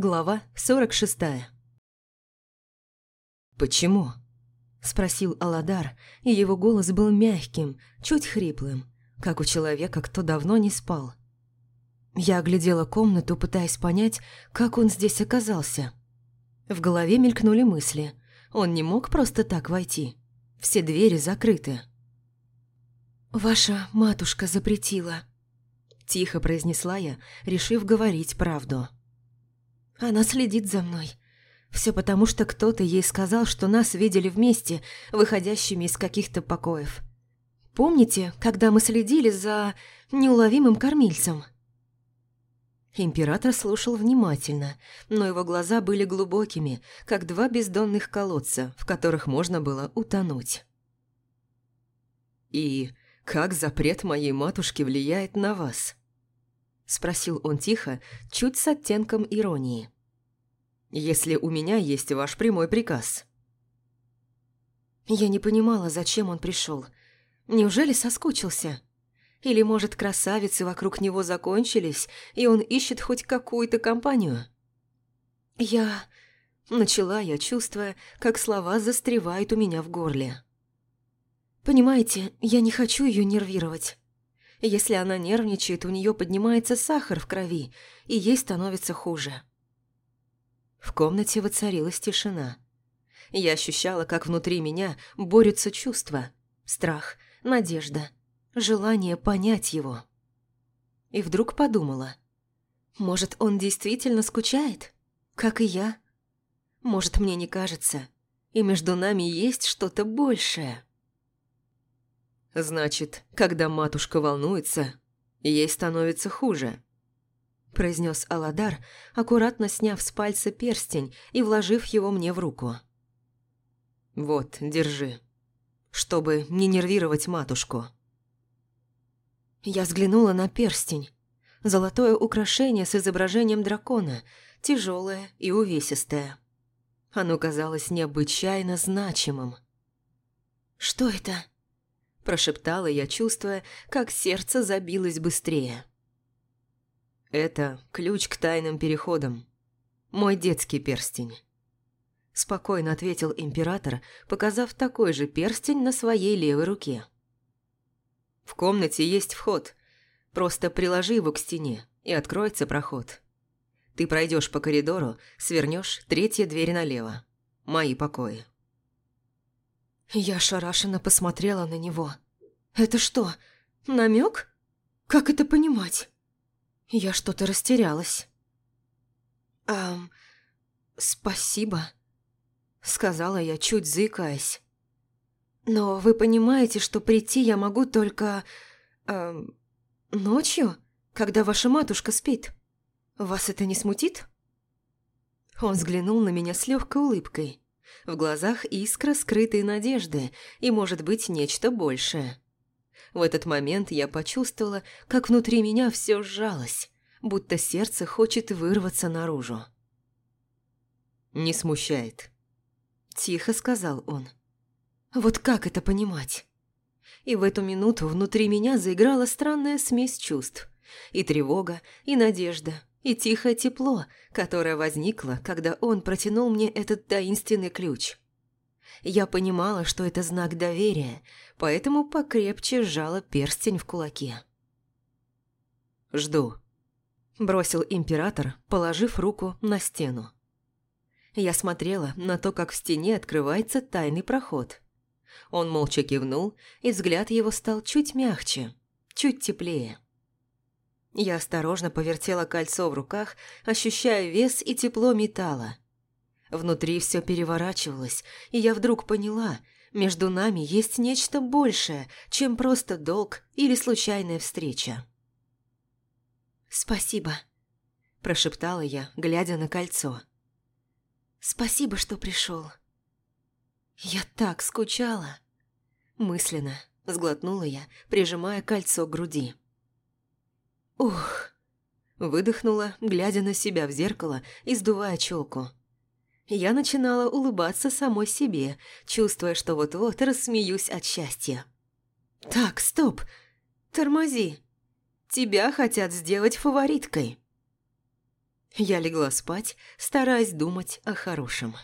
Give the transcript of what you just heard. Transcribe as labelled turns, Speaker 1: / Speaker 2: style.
Speaker 1: Глава 46 «Почему?» – спросил Аладар, и его голос был мягким, чуть хриплым, как у человека, кто давно не спал. Я оглядела комнату, пытаясь понять, как он здесь оказался. В голове мелькнули мысли. Он не мог просто так войти. Все двери закрыты. «Ваша матушка запретила», – тихо произнесла я, решив говорить правду. Она следит за мной. Все потому, что кто-то ей сказал, что нас видели вместе, выходящими из каких-то покоев. Помните, когда мы следили за неуловимым кормильцем? Император слушал внимательно, но его глаза были глубокими, как два бездонных колодца, в которых можно было утонуть. «И как запрет моей матушки влияет на вас?» Спросил он тихо, чуть с оттенком иронии. «Если у меня есть ваш прямой приказ». Я не понимала, зачем он пришел. Неужели соскучился? Или, может, красавицы вокруг него закончились, и он ищет хоть какую-то компанию? Я... Начала я, чувствуя, как слова застревают у меня в горле. Понимаете, я не хочу ее нервировать. Если она нервничает, у нее поднимается сахар в крови, и ей становится хуже. В комнате воцарилась тишина. Я ощущала, как внутри меня борются чувства. Страх, надежда, желание понять его. И вдруг подумала. Может, он действительно скучает? Как и я? Может, мне не кажется, и между нами есть что-то большее. «Значит, когда матушка волнуется, ей становится хуже», – произнес Аладар, аккуратно сняв с пальца перстень и вложив его мне в руку. «Вот, держи, чтобы не нервировать матушку». Я взглянула на перстень. Золотое украшение с изображением дракона, тяжелое и увесистое. Оно казалось необычайно значимым. «Что это?» Прошептала я, чувствуя, как сердце забилось быстрее. «Это ключ к тайным переходам. Мой детский перстень». Спокойно ответил император, показав такой же перстень на своей левой руке. «В комнате есть вход. Просто приложи его к стене, и откроется проход. Ты пройдешь по коридору, свернешь третья дверь налево. Мои покои». Я ошарашенно посмотрела на него. «Это что, намек? Как это понимать?» Я что-то растерялась. «Эм, спасибо», — сказала я, чуть заикаясь. «Но вы понимаете, что прийти я могу только... Эм, ночью, когда ваша матушка спит? Вас это не смутит?» Он взглянул на меня с легкой улыбкой. В глазах искра скрытой надежды и, может быть, нечто большее. В этот момент я почувствовала, как внутри меня все сжалось, будто сердце хочет вырваться наружу. «Не смущает», – тихо сказал он. «Вот как это понимать?» И в эту минуту внутри меня заиграла странная смесь чувств. И тревога, и надежда, и тихое тепло, которое возникло, когда он протянул мне этот таинственный ключ. Я понимала, что это знак доверия, поэтому покрепче сжала перстень в кулаке. «Жду», – бросил император, положив руку на стену. Я смотрела на то, как в стене открывается тайный проход. Он молча кивнул, и взгляд его стал чуть мягче, чуть теплее. Я осторожно повертела кольцо в руках, ощущая вес и тепло металла. Внутри все переворачивалось, и я вдруг поняла, между нами есть нечто большее, чем просто долг или случайная встреча. «Спасибо», – прошептала я, глядя на кольцо. «Спасибо, что пришел. Я так скучала». Мысленно сглотнула я, прижимая кольцо к груди. «Ух!» Выдохнула, глядя на себя в зеркало и сдувая челку. Я начинала улыбаться самой себе, чувствуя, что вот-вот рассмеюсь от счастья. «Так, стоп! Тормози! Тебя хотят сделать фавориткой!» Я легла спать, стараясь думать о хорошем.